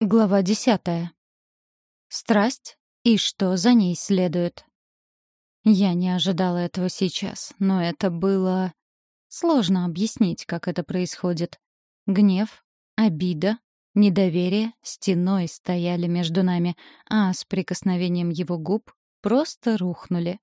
Глава десятая. Страсть и что за ней следует. Я не ожидала этого сейчас, но это было... Сложно объяснить, как это происходит. Гнев, обида, недоверие стеной стояли между нами, а с прикосновением его губ просто рухнули.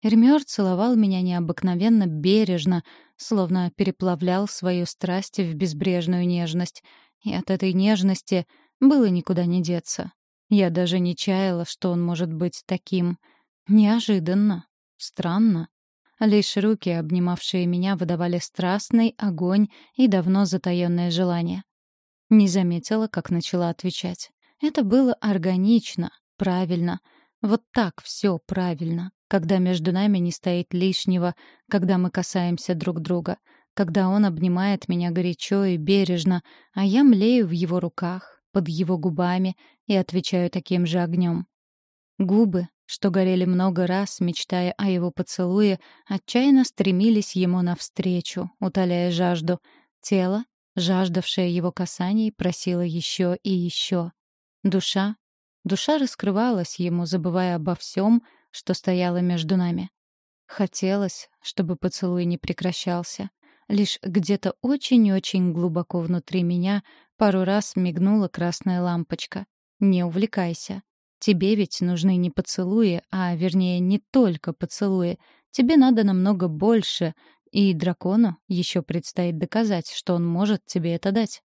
Эрмёр целовал меня необыкновенно бережно, словно переплавлял свою страсть в безбрежную нежность. И от этой нежности было никуда не деться. Я даже не чаяла, что он может быть таким. Неожиданно. Странно. Лишь руки, обнимавшие меня, выдавали страстный огонь и давно затаённое желание. Не заметила, как начала отвечать. Это было органично, правильно. Вот так все правильно, когда между нами не стоит лишнего, когда мы касаемся друг друга, когда он обнимает меня горячо и бережно, а я млею в его руках, под его губами и отвечаю таким же огнем. Губы, что горели много раз, мечтая о его поцелуе, отчаянно стремились ему навстречу, утоляя жажду. Тело, жаждавшее его касаний, просило еще и еще. Душа, душа раскрывалась ему, забывая обо всем, что стояло между нами. Хотелось, чтобы поцелуй не прекращался. Лишь где-то очень-очень глубоко внутри меня пару раз мигнула красная лампочка. «Не увлекайся. Тебе ведь нужны не поцелуи, а, вернее, не только поцелуи. Тебе надо намного больше, и дракону еще предстоит доказать, что он может тебе это дать».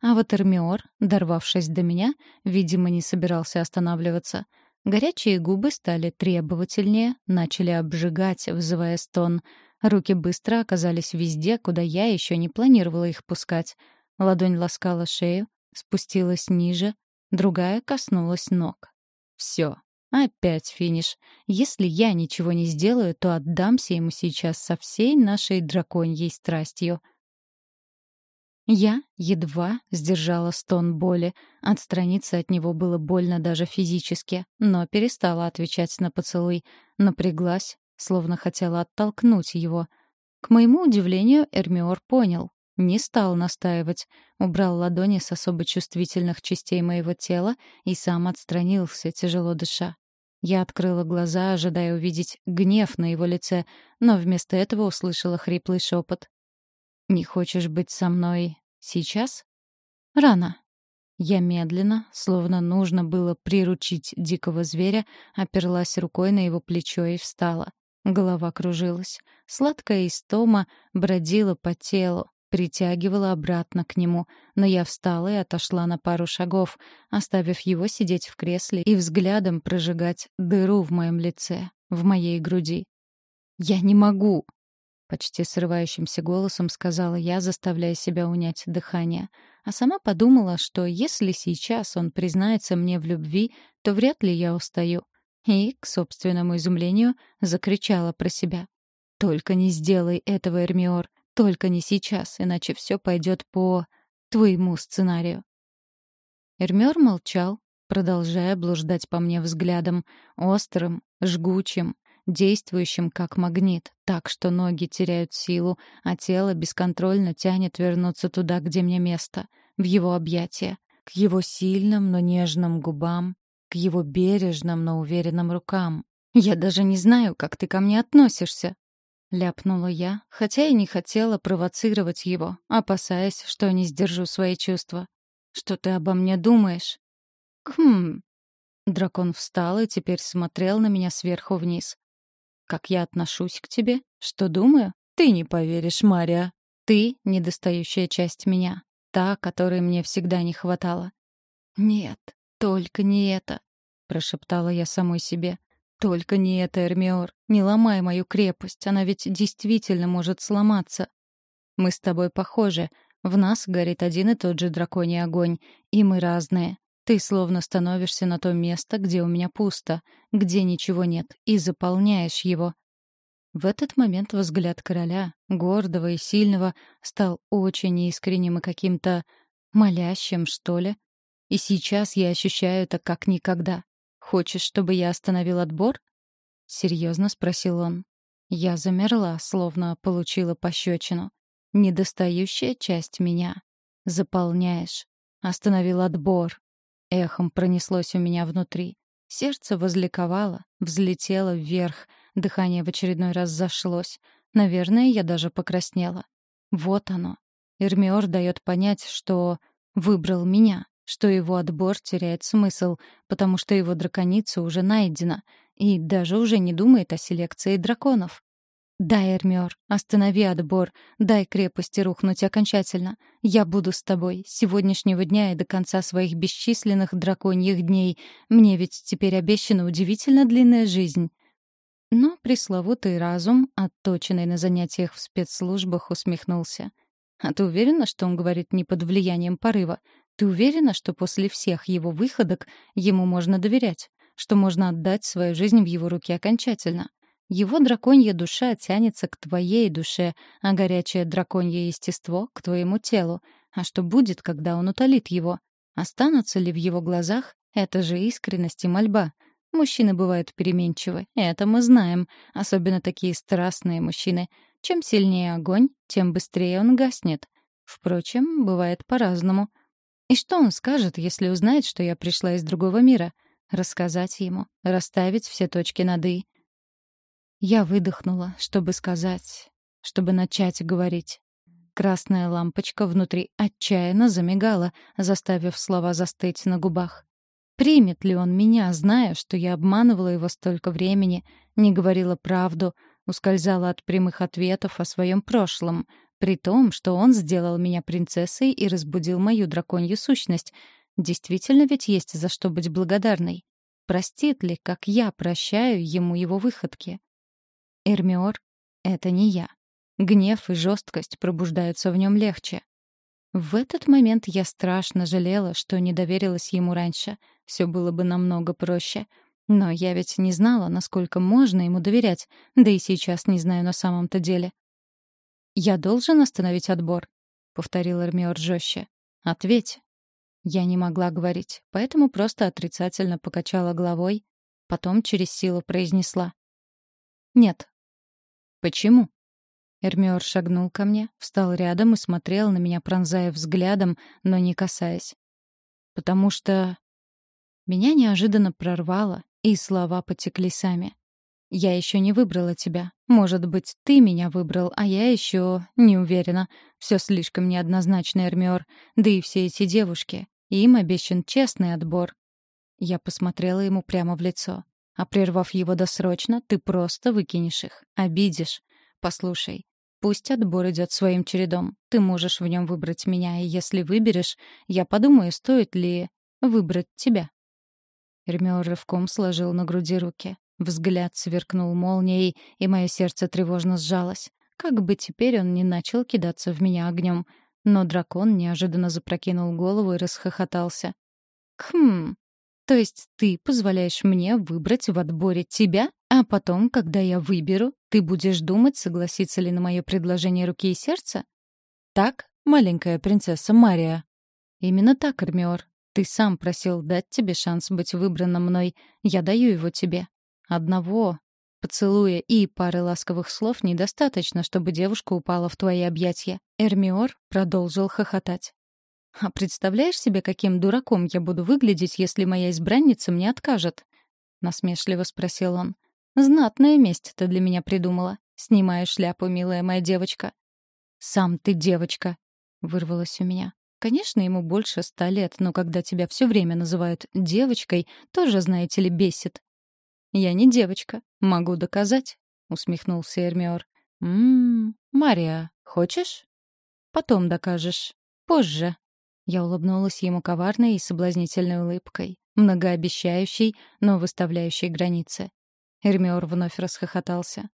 А вот Эрмиор, дорвавшись до меня, видимо, не собирался останавливаться. Горячие губы стали требовательнее, начали обжигать, вызывая стон — Руки быстро оказались везде, куда я еще не планировала их пускать. Ладонь ласкала шею, спустилась ниже, другая коснулась ног. Все, опять финиш. Если я ничего не сделаю, то отдамся ему сейчас со всей нашей драконьей страстью. Я едва сдержала стон боли. Отстраниться от него было больно даже физически, но перестала отвечать на поцелуй. Напряглась, словно хотела оттолкнуть его. К моему удивлению, Эрмиор понял. Не стал настаивать, убрал ладони с особо чувствительных частей моего тела и сам отстранился, тяжело дыша. Я открыла глаза, ожидая увидеть гнев на его лице, но вместо этого услышала хриплый шепот. «Не хочешь быть со мной сейчас?» «Рано». Я медленно, словно нужно было приручить дикого зверя, оперлась рукой на его плечо и встала. Голова кружилась. Сладкая истома бродила по телу, притягивала обратно к нему, но я встала и отошла на пару шагов, оставив его сидеть в кресле и взглядом прожигать дыру в моем лице, в моей груди. «Я не могу!» — почти срывающимся голосом сказала я, заставляя себя унять дыхание. А сама подумала, что если сейчас он признается мне в любви, то вряд ли я устаю и, к собственному изумлению, закричала про себя. «Только не сделай этого, Эрмиор, только не сейчас, иначе все пойдет по твоему сценарию». Эрмиор молчал, продолжая блуждать по мне взглядом, острым, жгучим, действующим как магнит, так что ноги теряют силу, а тело бесконтрольно тянет вернуться туда, где мне место, в его объятия, к его сильным, но нежным губам, к его бережным, но уверенным рукам. «Я даже не знаю, как ты ко мне относишься», — ляпнула я, хотя и не хотела провоцировать его, опасаясь, что не сдержу свои чувства. «Что ты обо мне думаешь?» «Хм...» Дракон встал и теперь смотрел на меня сверху вниз. «Как я отношусь к тебе? Что думаю? Ты не поверишь, Мария. Ты — недостающая часть меня, та, которой мне всегда не хватало. Нет, «Только не это!» — прошептала я самой себе. «Только не это, Эрмиор. Не ломай мою крепость, она ведь действительно может сломаться. Мы с тобой похожи. В нас горит один и тот же драконий огонь, и мы разные. Ты словно становишься на то место, где у меня пусто, где ничего нет, и заполняешь его. В этот момент взгляд короля, гордого и сильного, стал очень искренним и каким-то молящим, что ли. И сейчас я ощущаю это как никогда. Хочешь, чтобы я остановил отбор? Серьезно спросил он. Я замерла, словно получила пощечину. Недостающая часть меня. Заполняешь. Остановил отбор. эхом пронеслось у меня внутри. Сердце возликовало, взлетело вверх, дыхание в очередной раз зашлось. Наверное, я даже покраснела. Вот оно. Эрмиор дает понять, что выбрал меня, что его отбор теряет смысл, потому что его драконица уже найдена, и даже уже не думает о селекции драконов. «Дай, Эрмиор, останови отбор, дай крепости рухнуть окончательно. Я буду с тобой с сегодняшнего дня и до конца своих бесчисленных драконьих дней. Мне ведь теперь обещана удивительно длинная жизнь». Но пресловутый разум, отточенный на занятиях в спецслужбах, усмехнулся. «А ты уверена, что он говорит не под влиянием порыва? Ты уверена, что после всех его выходок ему можно доверять? Что можно отдать свою жизнь в его руки окончательно?» Его драконья душа тянется к твоей душе, а горячее драконье естество — к твоему телу. А что будет, когда он утолит его? Останутся ли в его глазах это же искренность и мольба? Мужчины бывают переменчивы, это мы знаем, особенно такие страстные мужчины. Чем сильнее огонь, тем быстрее он гаснет. Впрочем, бывает по-разному. И что он скажет, если узнает, что я пришла из другого мира? Рассказать ему, расставить все точки над «и». Я выдохнула, чтобы сказать, чтобы начать говорить. Красная лампочка внутри отчаянно замигала, заставив слова застыть на губах. Примет ли он меня, зная, что я обманывала его столько времени, не говорила правду, ускользала от прямых ответов о своем прошлом, при том, что он сделал меня принцессой и разбудил мою драконью сущность. Действительно ведь есть за что быть благодарной. Простит ли, как я прощаю ему его выходки? Эрмиор — это не я. Гнев и жесткость пробуждаются в нем легче. В этот момент я страшно жалела, что не доверилась ему раньше. Все было бы намного проще. Но я ведь не знала, насколько можно ему доверять, да и сейчас не знаю на самом-то деле. «Я должен остановить отбор», — повторил Эрмиор жестче. «Ответь». Я не могла говорить, поэтому просто отрицательно покачала головой, потом через силу произнесла. «Нет, «Почему?» Эрмиор шагнул ко мне, встал рядом и смотрел на меня, пронзая взглядом, но не касаясь. «Потому что...» Меня неожиданно прорвало, и слова потекли сами. «Я еще не выбрала тебя. Может быть, ты меня выбрал, а я еще не уверена. Все слишком неоднозначно, Эрмиор. Да и все эти девушки. Им обещан честный отбор». Я посмотрела ему прямо в лицо. А прервав его досрочно, ты просто выкинешь их, обидишь. Послушай, пусть отбор идет своим чередом. Ты можешь в нем выбрать меня, и если выберешь, я подумаю, стоит ли выбрать тебя. Эрмиор рывком сложил на груди руки. Взгляд сверкнул молнией, и мое сердце тревожно сжалось. Как бы теперь он не начал кидаться в меня огнем. Но дракон неожиданно запрокинул голову и расхохотался. «Хм, то есть ты позволяешь мне выбрать в отборе тебя, а потом, когда я выберу, ты будешь думать, согласиться ли на мое предложение руки и сердца? Так, маленькая принцесса Мария. Именно так, Эрмиор. Ты сам просил дать тебе шанс быть выбранным мной. Я даю его тебе. Одного поцелуя и пары ласковых слов недостаточно, чтобы девушка упала в твои объятия. Эрмиор продолжил хохотать. А представляешь себе, каким дураком я буду выглядеть, если моя избранница мне откажет? Насмешливо спросил он. Знатная месть ты для меня придумала. Снимаю шляпу, милая моя девочка. Сам ты девочка, вырвалось у меня. Конечно, ему больше ста лет, но когда тебя все время называют девочкой, тоже, знаете ли, бесит. Я не девочка, могу доказать, усмехнулся Эрмиор. Мм, Мария, хочешь? Потом докажешь. Позже. Я улыбнулась ему коварной и соблазнительной улыбкой, многообещающей, но выставляющей границы. Эрмиор вновь расхохотался.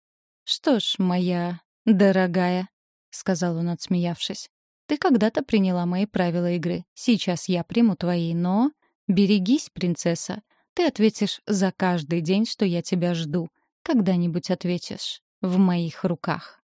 «Что ж, моя дорогая», — сказал он, отсмеявшись, — «ты когда-то приняла мои правила игры. Сейчас я приму твои, но... Берегись, принцесса. Ты ответишь за каждый день, что я тебя жду. Когда-нибудь ответишь. В моих руках».